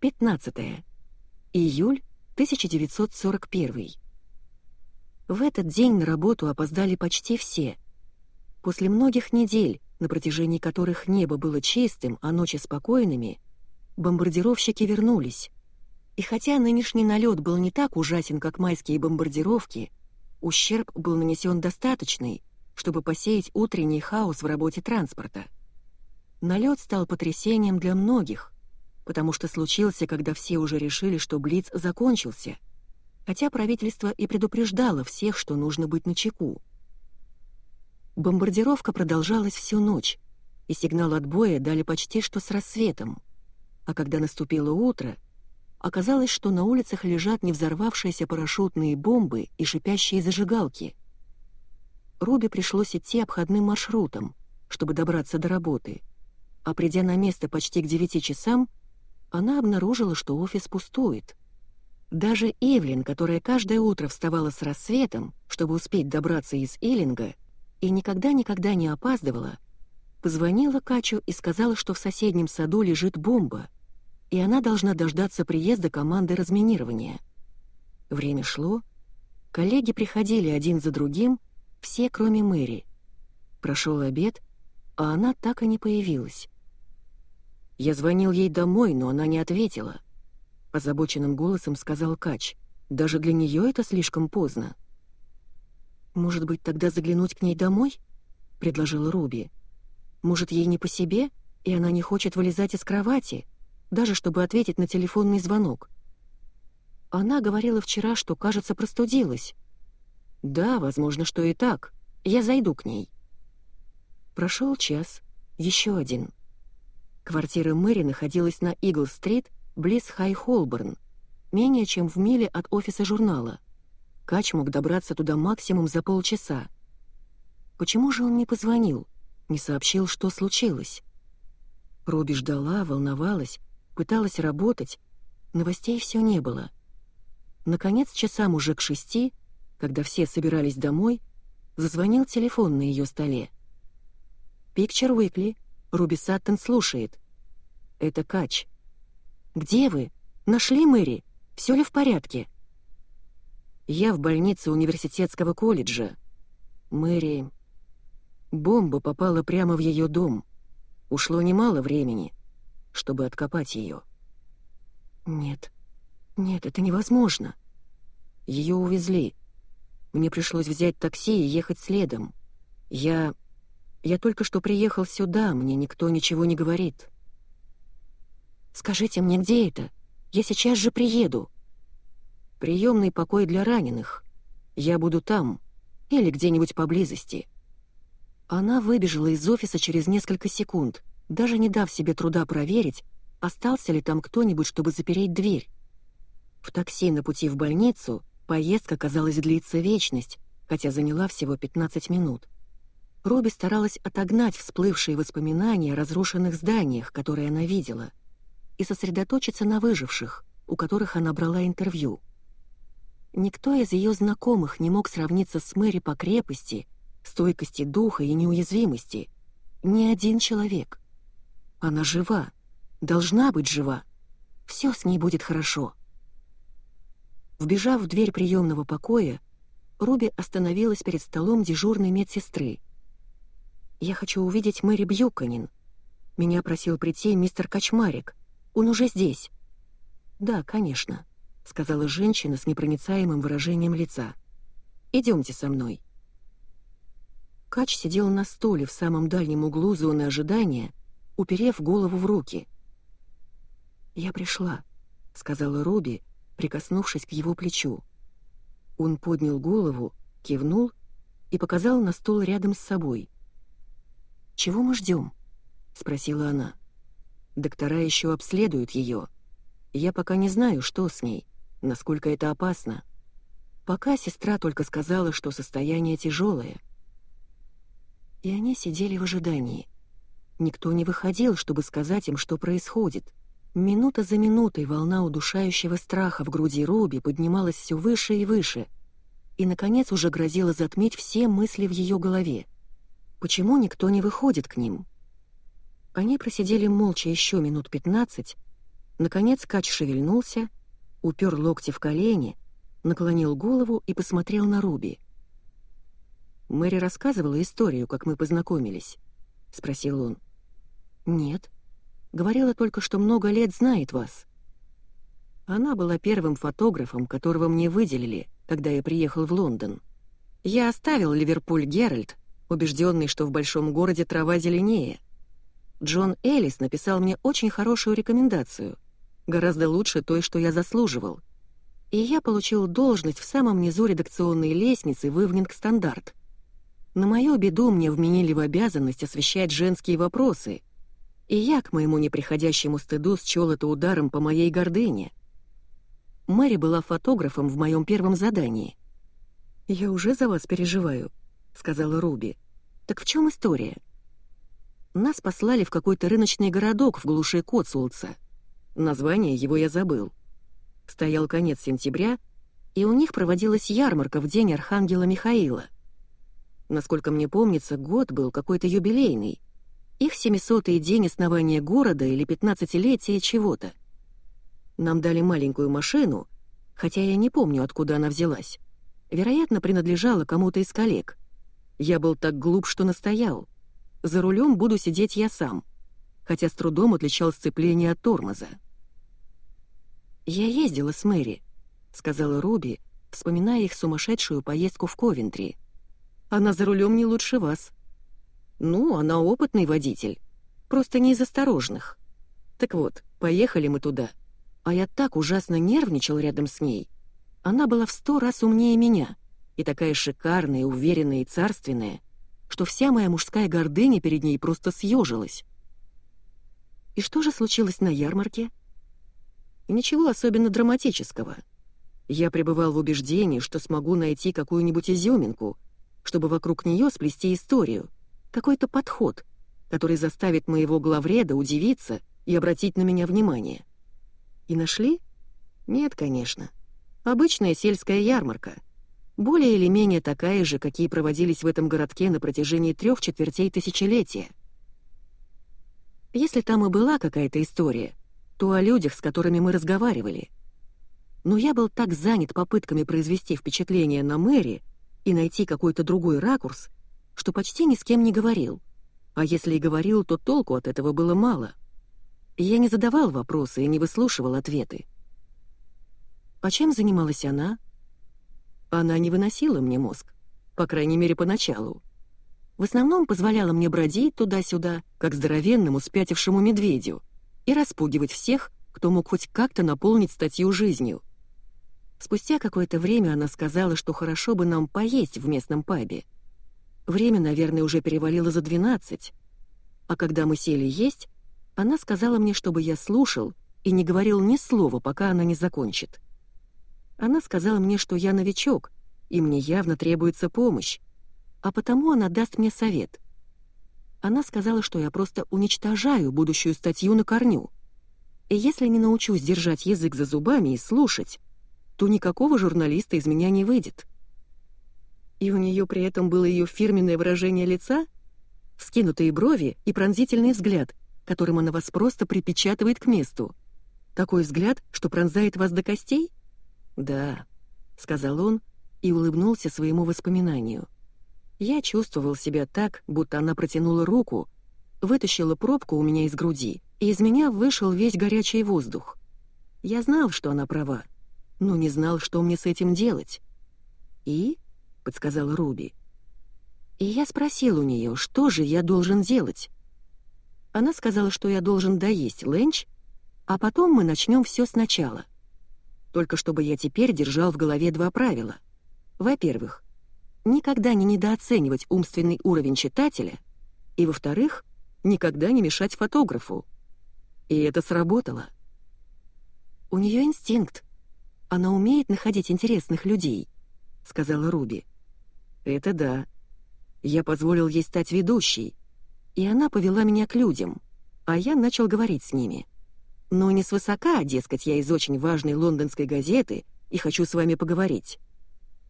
15. Июль 1941. В этот день на работу опоздали почти все. После многих недель, на протяжении которых небо было чистым, а ночи спокойными, бомбардировщики вернулись. И хотя нынешний налет был не так ужасен, как майские бомбардировки, ущерб был нанесен достаточный, чтобы посеять утренний хаос в работе транспорта. Налет стал потрясением для многих, потому что случился, когда все уже решили, что Блиц закончился, хотя правительство и предупреждало всех, что нужно быть начеку. Бомбардировка продолжалась всю ночь, и сигнал отбоя дали почти что с рассветом, а когда наступило утро, оказалось, что на улицах лежат не взорвавшиеся парашютные бомбы и шипящие зажигалки. Руби пришлось идти обходным маршрутом, чтобы добраться до работы — а придя на место почти к девяти часам, она обнаружила, что офис пустует. Даже Эвлин, которая каждое утро вставала с рассветом, чтобы успеть добраться из Эллинга, и никогда-никогда не опаздывала, позвонила Качу и сказала, что в соседнем саду лежит бомба, и она должна дождаться приезда команды разминирования. Время шло, коллеги приходили один за другим, все, кроме Мэри. Прошел обед, а она так и не появилась. Я звонил ей домой, но она не ответила. Озабоченным голосом сказал Кач. Даже для нее это слишком поздно. «Может быть, тогда заглянуть к ней домой?» — предложила Руби. «Может, ей не по себе, и она не хочет вылезать из кровати, даже чтобы ответить на телефонный звонок?» Она говорила вчера, что, кажется, простудилась. «Да, возможно, что и так. Я зайду к ней». Прошел час, еще один. Квартира Мэри находилась на Игл-стрит, близ Хай-Холборн, менее чем в миле от офиса журнала. Кач мог добраться туда максимум за полчаса. Почему же он не позвонил, не сообщил, что случилось? Робби ждала, волновалась, пыталась работать, новостей все не было. Наконец, часам уже к шести, когда все собирались домой, зазвонил телефон на ее столе. «Пикчер Уикли», Руби Саттон слушает. «Это Кач». «Где вы? Нашли Мэри? Все ли в порядке?» «Я в больнице университетского колледжа. Мэри...» Бомба попала прямо в ее дом. Ушло немало времени, чтобы откопать ее. «Нет, нет, это невозможно». Ее увезли. Мне пришлось взять такси и ехать следом. Я... Я только что приехал сюда, мне никто ничего не говорит». «Скажите мне, где это? Я сейчас же приеду». «Приемный покой для раненых. Я буду там или где-нибудь поблизости». Она выбежала из офиса через несколько секунд, даже не дав себе труда проверить, остался ли там кто-нибудь, чтобы запереть дверь. В такси на пути в больницу поездка, казалось, длиться вечность, хотя заняла всего 15 минут. Робби старалась отогнать всплывшие воспоминания о разрушенных зданиях, которые она видела, и сосредоточиться на выживших, у которых она брала интервью. Никто из ее знакомых не мог сравниться с Мэри по крепости, стойкости духа и неуязвимости. Ни один человек. Она жива, должна быть жива. Все с ней будет хорошо. Вбежав в дверь приемного покоя, Руби остановилась перед столом дежурной медсестры — «Я хочу увидеть Мэри Бьюканин. Меня просил прийти мистер Качмарик. Он уже здесь». «Да, конечно», — сказала женщина с непроницаемым выражением лица. «Идемте со мной». Кач сидел на стуле в самом дальнем углу зоны ожидания, уперев голову в руки. «Я пришла», — сказала Руби, прикоснувшись к его плечу. Он поднял голову, кивнул и показал на стул рядом с собой — «Чего мы ждем?» — спросила она. «Доктора еще обследуют ее. Я пока не знаю, что с ней, насколько это опасно. Пока сестра только сказала, что состояние тяжелое». И они сидели в ожидании. Никто не выходил, чтобы сказать им, что происходит. Минута за минутой волна удушающего страха в груди Руби поднималась все выше и выше, и, наконец, уже грозила затмить все мысли в ее голове. Почему никто не выходит к ним? Они просидели молча еще минут пятнадцать, Наконец Кач шевельнулся, упер локти в колени, наклонил голову и посмотрел на Руби. «Мэри рассказывала историю, как мы познакомились?» — спросил он. «Нет. Говорила только, что много лет знает вас». Она была первым фотографом, которого мне выделили, когда я приехал в Лондон. Я оставил Ливерпуль Геральт, убежденный, что в большом городе трава зеленее. Джон Эллис написал мне очень хорошую рекомендацию, гораздо лучше той, что я заслуживал. И я получил должность в самом низу редакционной лестницы в Ивнинг Стандарт. На мою беду мне вменили в обязанность освещать женские вопросы, и я, к моему неприходящему стыду, счел это ударом по моей гордыне — Мэри была фотографом в моем первом задании. «Я уже за вас переживаю», — сказала Руби. «Так в чем история?» Нас послали в какой-то рыночный городок в глуши Котсулца. Название его я забыл. Стоял конец сентября, и у них проводилась ярмарка в день Архангела Михаила. Насколько мне помнится, год был какой-то юбилейный. Их 700-й день основания города или 15-летие чего-то. Нам дали маленькую машину, хотя я не помню, откуда она взялась. Вероятно, принадлежала кому-то из коллег. Я был так глуп, что настоял. За рулем буду сидеть я сам, хотя с трудом отличал сцепление от тормоза. «Я ездила с Мэри», — сказала Руби, вспоминая их сумасшедшую поездку в Ковентри. «Она за рулем не лучше вас». «Ну, она опытный водитель, просто не из осторожных. Так вот, поехали мы туда. А я так ужасно нервничал рядом с ней. Она была в сто раз умнее меня, и такая шикарная, уверенная и царственная, что вся моя мужская гордыня перед ней просто съежилась. И что же случилось на ярмарке? Ничего особенно драматического. Я пребывал в убеждении, что смогу найти какую-нибудь изюминку, чтобы вокруг нее сплести историю, какой-то подход, который заставит моего главреда удивиться и обратить на меня внимание. И нашли? Нет, конечно. Обычная сельская ярмарка. Более или менее такая же, какие проводились в этом городке на протяжении трех четвертей тысячелетия. Если там и была какая-то история, то о людях, с которыми мы разговаривали. Но я был так занят попытками произвести впечатление на Мэри и найти какой-то другой ракурс, что почти ни с кем не говорил. А если и говорил, то толку от этого было мало. Я не задавал вопросы и не выслушивал ответы. А чем занималась она? Она не выносила мне мозг, по крайней мере, поначалу. В основном позволяла мне бродить туда-сюда, как здоровенному спятившему медведю, и распугивать всех, кто мог хоть как-то наполнить статью жизнью. Спустя какое-то время она сказала, что хорошо бы нам поесть в местном пабе. Время, наверное, уже перевалило за двенадцать. А когда мы сели есть, она сказала мне, чтобы я слушал и не говорил ни слова, пока она не закончит. Она сказала мне, что я новичок, и мне явно требуется помощь, а потому она даст мне совет. Она сказала, что я просто уничтожаю будущую статью на корню. И если не научусь держать язык за зубами и слушать, то никакого журналиста из меня не выйдет. И у нее при этом было ее фирменное выражение лица, вскинутые брови и пронзительный взгляд, которым она вас просто припечатывает к месту. Такой взгляд, что пронзает вас до костей? Да, сказал он и улыбнулся своему воспоминанию. Я чувствовал себя так, будто она протянула руку, вытащила пробку у меня из груди, и из меня вышел весь горячий воздух. Я знал, что она права, но не знал, что мне с этим делать. «И?» — подсказала Руби. И я спросил у нее, что же я должен делать. Она сказала, что я должен доесть ленч, а потом мы начнем все сначала. Только чтобы я теперь держал в голове два правила. Во-первых, никогда не недооценивать умственный уровень читателя, и, во-вторых, никогда не мешать фотографу. И это сработало. «У нее инстинкт. Она умеет находить интересных людей», — сказала Руби. «Это да. Я позволил ей стать ведущей, и она повела меня к людям, а я начал говорить с ними. Но не свысока, дескать, я из очень важной лондонской газеты и хочу с вами поговорить.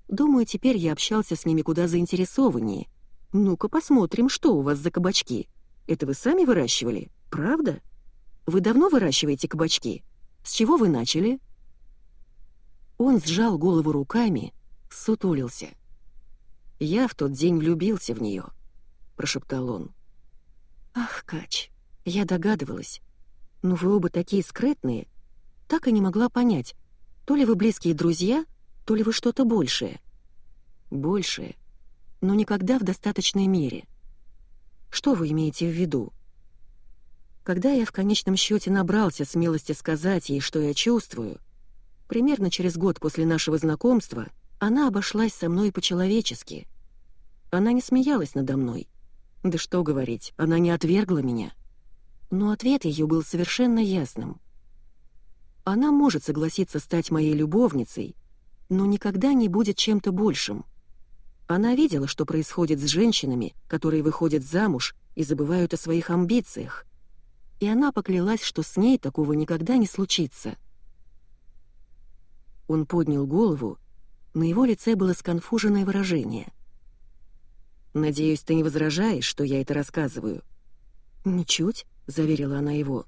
Думаю, теперь я общался с ними куда заинтересованнее. Ну-ка посмотрим, что у вас за кабачки. Это вы сами выращивали, правда? Вы давно выращиваете кабачки? С чего вы начали?» Он сжал голову руками, сутулился. «Я в тот день влюбился в нее», — прошептал он. «Ах, Кач, я догадывалась. Но вы оба такие скрытные. Так и не могла понять, то ли вы близкие друзья, то ли вы что-то большее. Большее, но никогда в достаточной мере. Что вы имеете в виду? Когда я в конечном счете набрался смелости сказать ей, что я чувствую, примерно через год после нашего знакомства она обошлась со мной по-человечески. Она не смеялась надо мной. Да что говорить, она не отвергла меня. Но ответ ее был совершенно ясным. Она может согласиться стать моей любовницей, но никогда не будет чем-то большим. Она видела, что происходит с женщинами, которые выходят замуж и забывают о своих амбициях. И она поклялась, что с ней такого никогда не случится. Он поднял голову, на его лице было сконфуженное выражение. «Надеюсь, ты не возражаешь, что я это рассказываю?» «Ничуть», — заверила она его.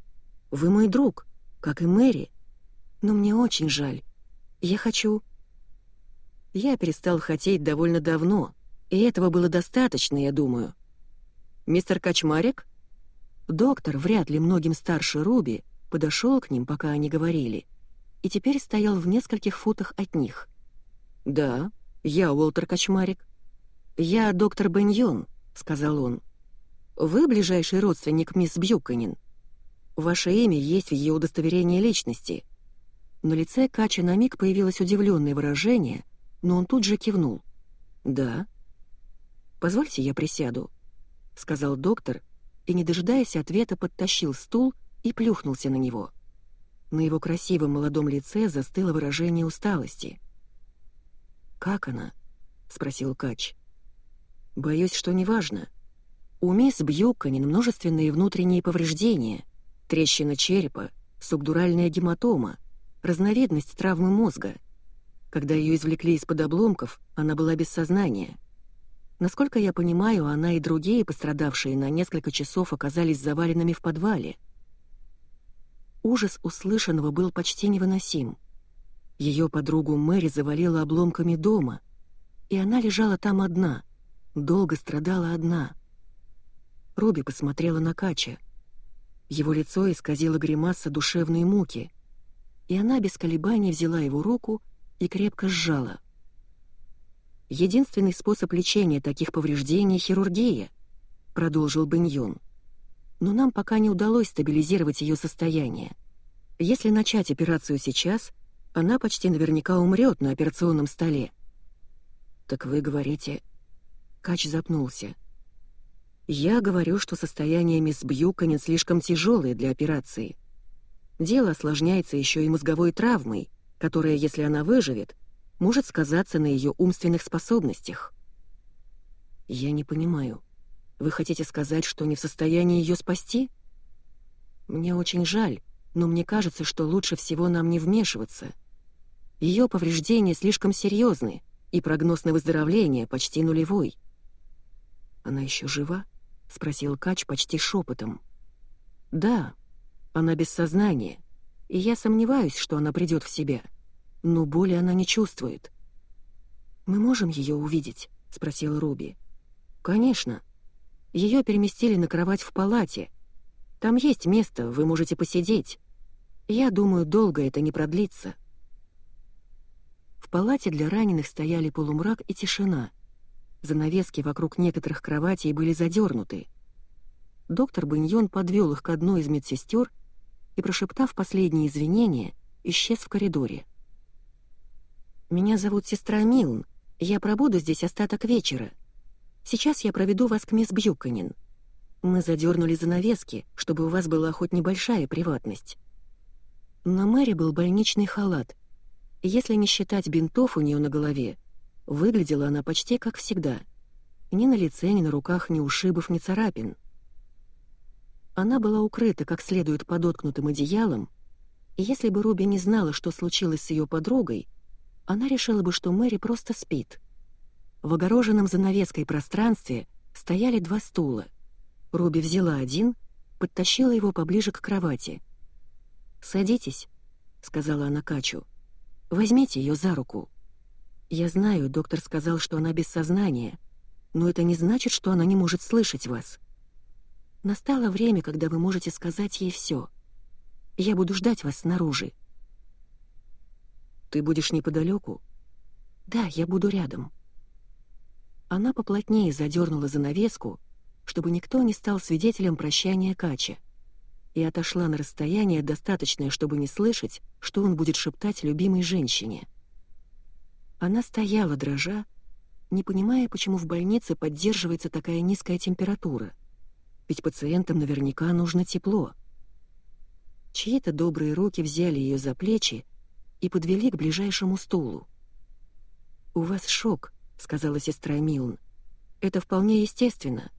«Вы мой друг, как и Мэри. Но мне очень жаль. Я хочу...» Я перестал хотеть довольно давно, и этого было достаточно, я думаю. «Мистер Качмарик?» Доктор, вряд ли многим старше Руби, подошел к ним, пока они говорили, и теперь стоял в нескольких футах от них. «Да, я Уолтер Качмарик». «Я доктор Беньон», — сказал он. «Вы ближайший родственник мисс Бьюканин. Ваше имя есть в ее удостоверении личности». На лице Кача на миг появилось удивленное выражение, но он тут же кивнул. «Да». «Позвольте я присяду», — сказал доктор, и, не дожидаясь ответа, подтащил стул и плюхнулся на него. На его красивом молодом лице застыло выражение усталости. «Как она?» — спросил Кач. «Боюсь, что неважно. У мисс Бьюканин множественные внутренние повреждения, трещина черепа, субдуральная гематома, разновидность травмы мозга. Когда ее извлекли из-под обломков, она была без сознания. Насколько я понимаю, она и другие пострадавшие на несколько часов оказались заваленными в подвале. Ужас услышанного был почти невыносим. Ее подругу Мэри завалила обломками дома, и она лежала там одна, долго страдала одна. Руби посмотрела на Кача. Его лицо исказило гримаса душевной муки — и она без колебаний взяла его руку и крепко сжала. «Единственный способ лечения таких повреждений — хирургия», — продолжил Беньон. «Но нам пока не удалось стабилизировать ее состояние. Если начать операцию сейчас, она почти наверняка умрет на операционном столе». «Так вы говорите...» Кач запнулся. «Я говорю, что состояние мисс Бьюканин слишком тяжелое для операции. Дело осложняется еще и мозговой травмой, которая, если она выживет, может сказаться на ее умственных способностях. Я не понимаю. Вы хотите сказать, что не в состоянии ее спасти? Мне очень жаль, но мне кажется, что лучше всего нам не вмешиваться. Ее повреждения слишком серьезны, и прогноз на выздоровление почти нулевой. «Она еще жива?» — спросил Кач почти шепотом. «Да», она без сознания, и я сомневаюсь, что она придет в себя. Но боли она не чувствует. «Мы можем ее увидеть?» — спросила Руби. «Конечно. Ее переместили на кровать в палате. Там есть место, вы можете посидеть. Я думаю, долго это не продлится». В палате для раненых стояли полумрак и тишина. Занавески вокруг некоторых кроватей были задернуты. Доктор Беньон подвел их к одной из медсестер и, прошептав последние извинения, исчез в коридоре. «Меня зовут сестра Милн. Я пробуду здесь остаток вечера. Сейчас я проведу вас к мисс Бьюканин. Мы задернули занавески, чтобы у вас была хоть небольшая приватность». На Мэри был больничный халат. Если не считать бинтов у нее на голове, выглядела она почти как всегда. Ни на лице, ни на руках ни ушибов, ни царапин. Она была укрыта как следует подоткнутым одеялом, и если бы Руби не знала, что случилось с ее подругой, она решила бы, что Мэри просто спит. В огороженном занавеской пространстве стояли два стула. Руби взяла один, подтащила его поближе к кровати. «Садитесь». сказала она Качу. «Возьмите ее за руку. Я знаю, доктор сказал, что она без сознания, но это не значит, что она не может слышать вас. Настало время, когда вы можете сказать ей все. Я буду ждать вас снаружи». «Ты будешь неподалеку?» «Да, я буду рядом». Она поплотнее задернула занавеску, чтобы никто не стал свидетелем прощания Кача, и отошла на расстояние, достаточное, чтобы не слышать, что он будет шептать любимой женщине. Она стояла, дрожа, не понимая, почему в больнице поддерживается такая низкая температура. Ведь пациентам наверняка нужно тепло. Чьи-то добрые руки взяли ее за плечи и подвели к ближайшему стулу. «У вас шок», — сказала сестра Милн. «Это вполне естественно.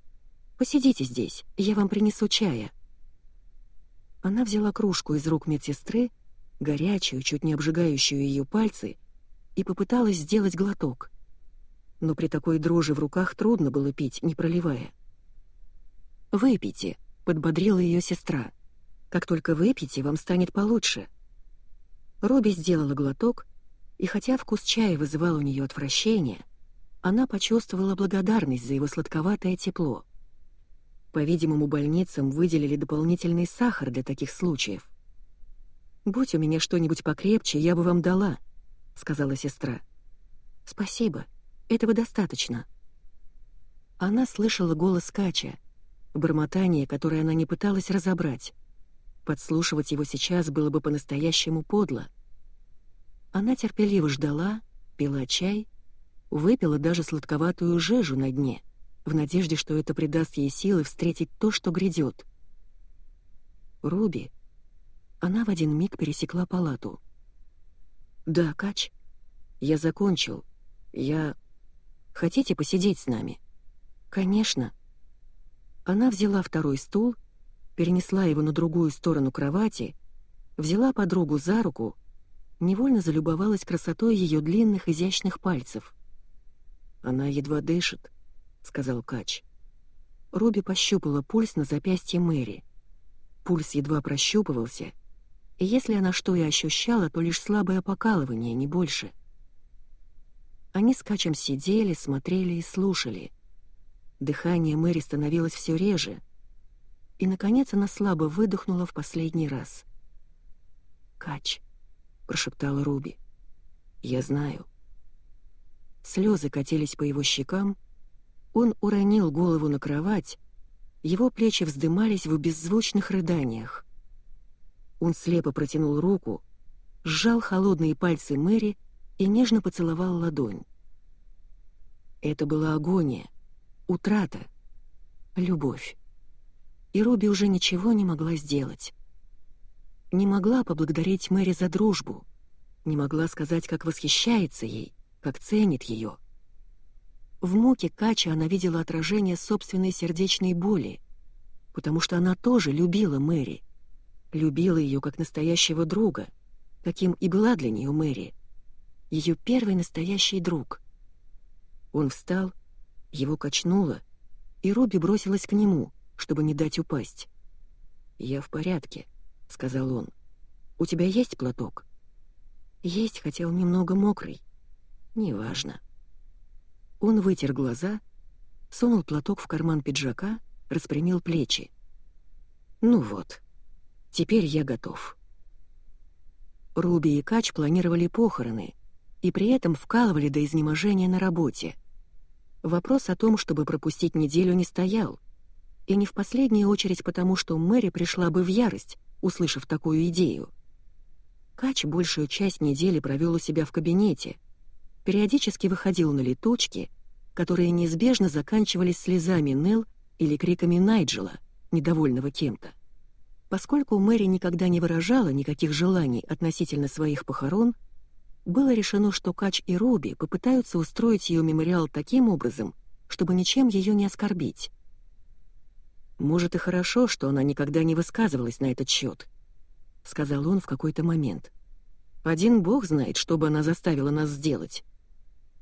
Посидите здесь, я вам принесу чая». Она взяла кружку из рук медсестры, горячую, чуть не обжигающую ее пальцы, и попыталась сделать глоток. Но при такой дрожи в руках трудно было пить, не проливая. «Выпейте», — подбодрила ее сестра. «Как только выпьете, вам станет получше». Робби сделала глоток, и хотя вкус чая вызывал у нее отвращение, она почувствовала благодарность за его сладковатое тепло. По-видимому, больницам выделили дополнительный сахар для таких случаев. «Будь у меня что-нибудь покрепче, я бы вам дала», — сказала сестра. «Спасибо, этого достаточно». Она слышала голос Кача, бормотание, которое она не пыталась разобрать. Подслушивать его сейчас было бы по-настоящему подло. Она терпеливо ждала, пила чай, выпила даже сладковатую жижу на дне — в надежде, что это придаст ей силы встретить то, что грядет. Руби. Она в один миг пересекла палату. «Да, Кач, я закончил. Я... Хотите посидеть с нами?» «Конечно». Она взяла второй стул, перенесла его на другую сторону кровати, взяла подругу за руку, невольно залюбовалась красотой ее длинных изящных пальцев. Она едва дышит. — сказал Кач. Руби пощупала пульс на запястье Мэри. Пульс едва прощупывался, и если она что и ощущала, то лишь слабое покалывание, не больше. Они с Качем сидели, смотрели и слушали. Дыхание Мэри становилось все реже, и, наконец, она слабо выдохнула в последний раз. «Кач», — прошептала Руби, — «я знаю». Слезы катились по его щекам, — он уронил голову на кровать, его плечи вздымались в беззвучных рыданиях. Он слепо протянул руку, сжал холодные пальцы Мэри и нежно поцеловал ладонь. Это была агония, утрата, любовь. И Робби уже ничего не могла сделать. Не могла поблагодарить Мэри за дружбу, не могла сказать, как восхищается ей, как ценит ее. В муке Кача она видела отражение собственной сердечной боли, потому что она тоже любила Мэри. Любила ее как настоящего друга, каким и была для нее Мэри. Ее первый настоящий друг. Он встал, его качнуло, и Робби бросилась к нему, чтобы не дать упасть. «Я в порядке», — сказал он. «У тебя есть платок?» «Есть, хотя он немного мокрый». «Неважно». Он вытер глаза, сунул платок в карман пиджака, распрямил плечи. «Ну вот, теперь я готов». Руби и Кач планировали похороны и при этом вкалывали до изнеможения на работе. Вопрос о том, чтобы пропустить неделю, не стоял. И не в последнюю очередь потому, что Мэри пришла бы в ярость, услышав такую идею. Кач большую часть недели провел у себя в кабинете — периодически выходил на летучки, которые неизбежно заканчивались слезами Нелл или криками Найджела, недовольного кем-то. Поскольку Мэри никогда не выражала никаких желаний относительно своих похорон, было решено, что Кач и Руби попытаются устроить ее мемориал таким образом, чтобы ничем ее не оскорбить. «Может, и хорошо, что она никогда не высказывалась на этот счет», — сказал он в какой-то момент. «Один бог знает, что бы она заставила нас сделать.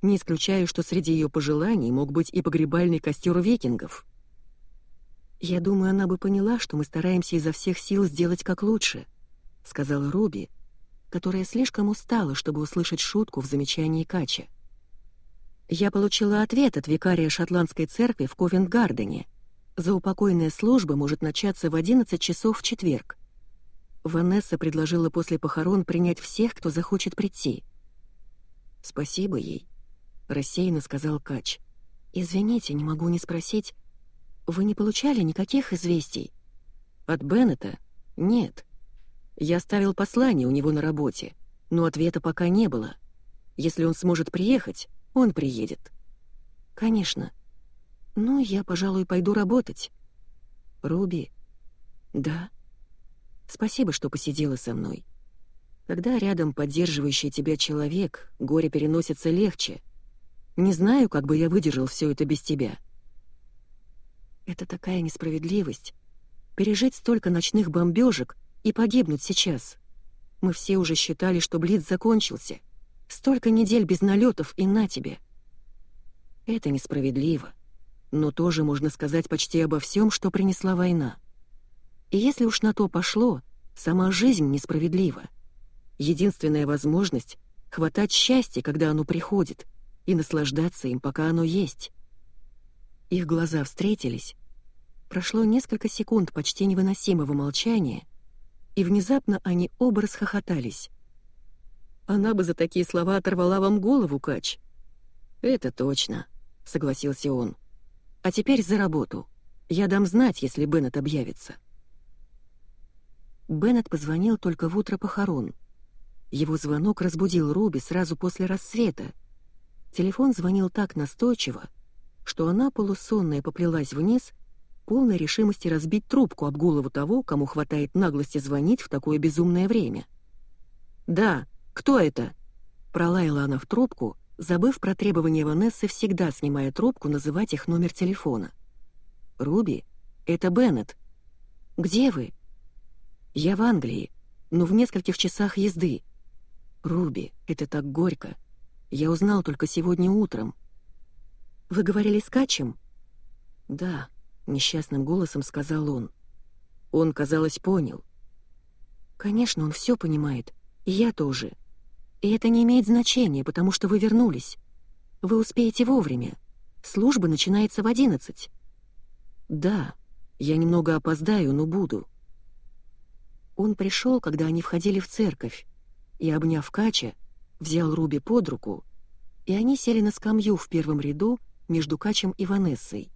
Не исключаю, что среди ее пожеланий мог быть и погребальный костер викингов. «Я думаю, она бы поняла, что мы стараемся изо всех сил сделать как лучше», — сказала Руби, которая слишком устала, чтобы услышать шутку в замечании Кача. Я получила ответ от викария шотландской церкви в Ковент-Гардене. Заупокойная служба может начаться в 11 часов в четверг. Ванесса предложила после похорон принять всех, кто захочет прийти. «Спасибо ей», — рассеянно сказал Кач. «Извините, не могу не спросить. Вы не получали никаких известий?» «От Беннета? Нет. Я оставил послание у него на работе, но ответа пока не было. Если он сможет приехать, он приедет. Конечно. Ну, я, пожалуй, пойду работать. Руби. Да. Спасибо, что посидела со мной. Когда рядом поддерживающий тебя человек, горе переносится легче. Не знаю, как бы я выдержал все это без тебя. Это такая несправедливость. Пережить столько ночных бомбежек и погибнуть сейчас. Мы все уже считали, что Блиц закончился — Столько недель без налетов и на тебе. Это несправедливо, но тоже можно сказать почти обо всем, что принесла война. И если уж на то пошло, сама жизнь несправедлива. Единственная возможность — хватать счастья, когда оно приходит, и наслаждаться им, пока оно есть. Их глаза встретились. Прошло несколько секунд почти невыносимого молчания, и внезапно они оба расхохотались. Она бы за такие слова оторвала вам голову, Кач». «Это точно», — согласился он. «А теперь за работу. Я дам знать, если Беннет объявится». Беннет позвонил только в утро похорон. Его звонок разбудил Руби сразу после рассвета. Телефон звонил так настойчиво, что она, полусонная, поплелась вниз, полной решимости разбить трубку об голову того, кому хватает наглости звонить в такое безумное время. «Да», «Кто это?» — пролаяла она в трубку, забыв про требование Ванессы всегда, снимая трубку, называть их номер телефона. «Руби, это Беннет. Где вы?» «Я в Англии, но в нескольких часах езды. Руби, это так горько. Я узнал только сегодня утром». «Вы говорили с Качем?» «Да», — несчастным голосом сказал он. Он, казалось, понял. «Конечно, он все понимает. И я тоже. И это не имеет значения, потому что вы вернулись. Вы успеете вовремя. Служба начинается в одиннадцать. Да, я немного опоздаю, но буду. Он пришел, когда они входили в церковь, и, обняв Кача, взял Руби под руку, и они сели на скамью в первом ряду между Качем и Ванессой.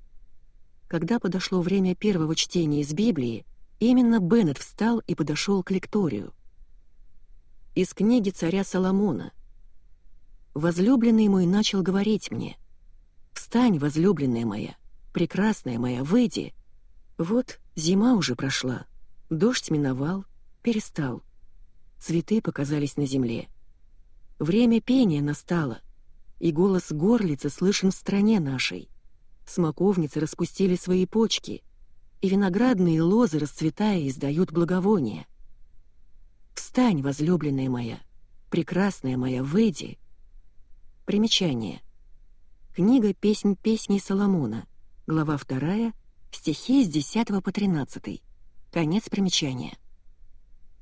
Когда подошло время первого чтения из Библии, именно Беннет встал и подошел к лекторию из книги царя Соломона. Возлюбленный мой начал говорить мне, «Встань, возлюбленная моя, прекрасная моя, выйди». Вот зима уже прошла, дождь миновал, перестал. Цветы показались на земле. Время пения настало, и голос горлицы слышен в стране нашей. Смоковницы распустили свои почки, и виноградные лозы, расцветая, издают благовония. Встань, возлюбленная моя, прекрасная моя, выйди. Примечание. Книга «Песнь песней Соломона», глава 2, стихи с 10 по 13. Конец примечания.